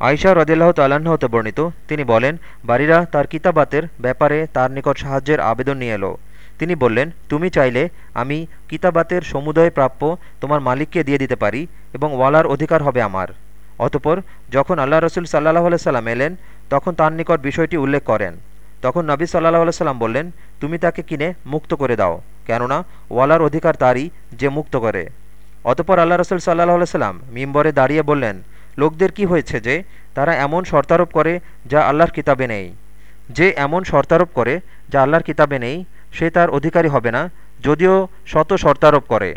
আয়শা রদিল্লাহ তাল্লাহ্ন হতে বর্ণিত, তিনি বলেন বাড়িরা তার কিতাবাতের ব্যাপারে তার নিকট সাহায্যের আবেদন নিয়ে এলো। তিনি বললেন, তুমি চাইলে আমি কিতাবাতের সমুদয় প্রাপ্য তোমার মালিককে দিয়ে দিতে পারি এবং ওয়ালার অধিকার হবে আমার। অতপর যখন আল্লাহ রসুল সাল্লাহ সাল্লাম এলেন, তখন তার নিকট বিষয়টি উল্লেখ করেন। তখন নবী সাল্লাহ সাল্লাম বললেন, তুমি তাকে কিনে মুক্ত করে দাও, কেননা ওয়ালার অধিকার তারই যে মুক্ত করে। অতপর আল্লাহ রসুল সাল্লাহ সাল্লাম মিম্বরে দাঁড়িয়ে বললেন লোকদের কি হয়েছে যে তারা এমন শর্তারোপ করে যা আল্লাহর কিতাবে নেই? যে এমন শর্তারোপ করে যা আল্লাহর কিতাবে নেই, সে তার অধিকারী হবে না, যদিও শত শর্তারোপ করে।